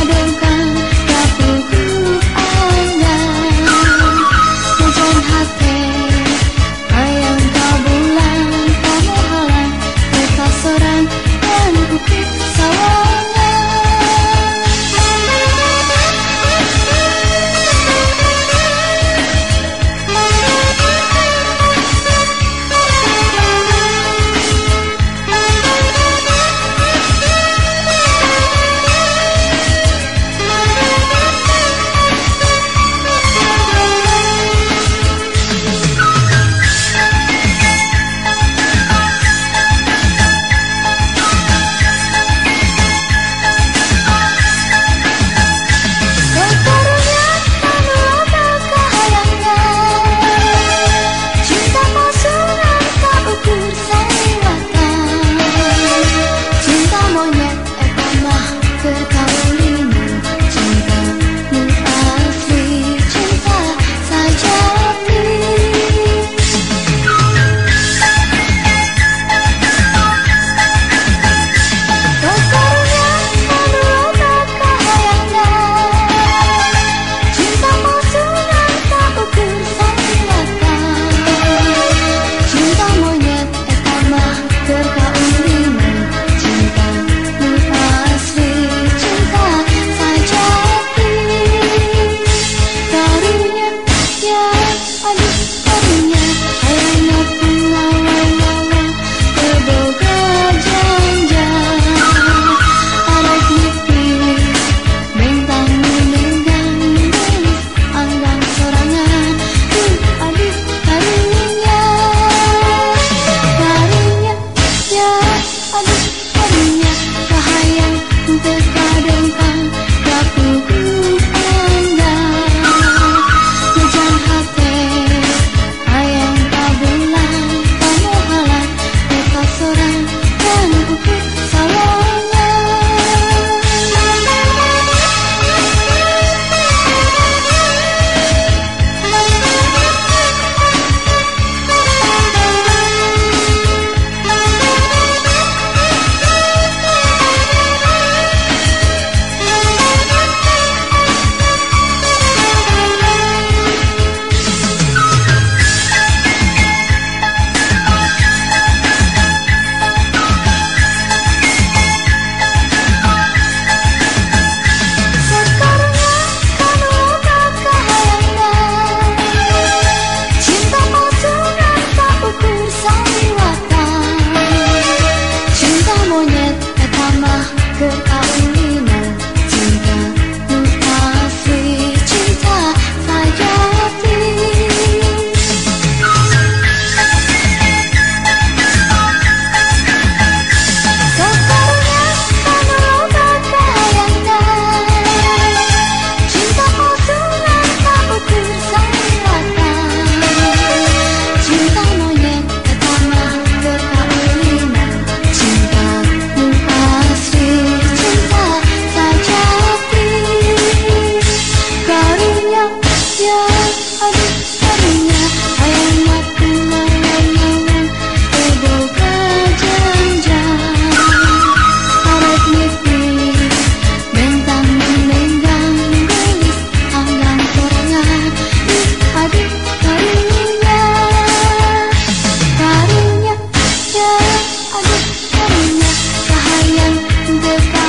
ada Dekadongkan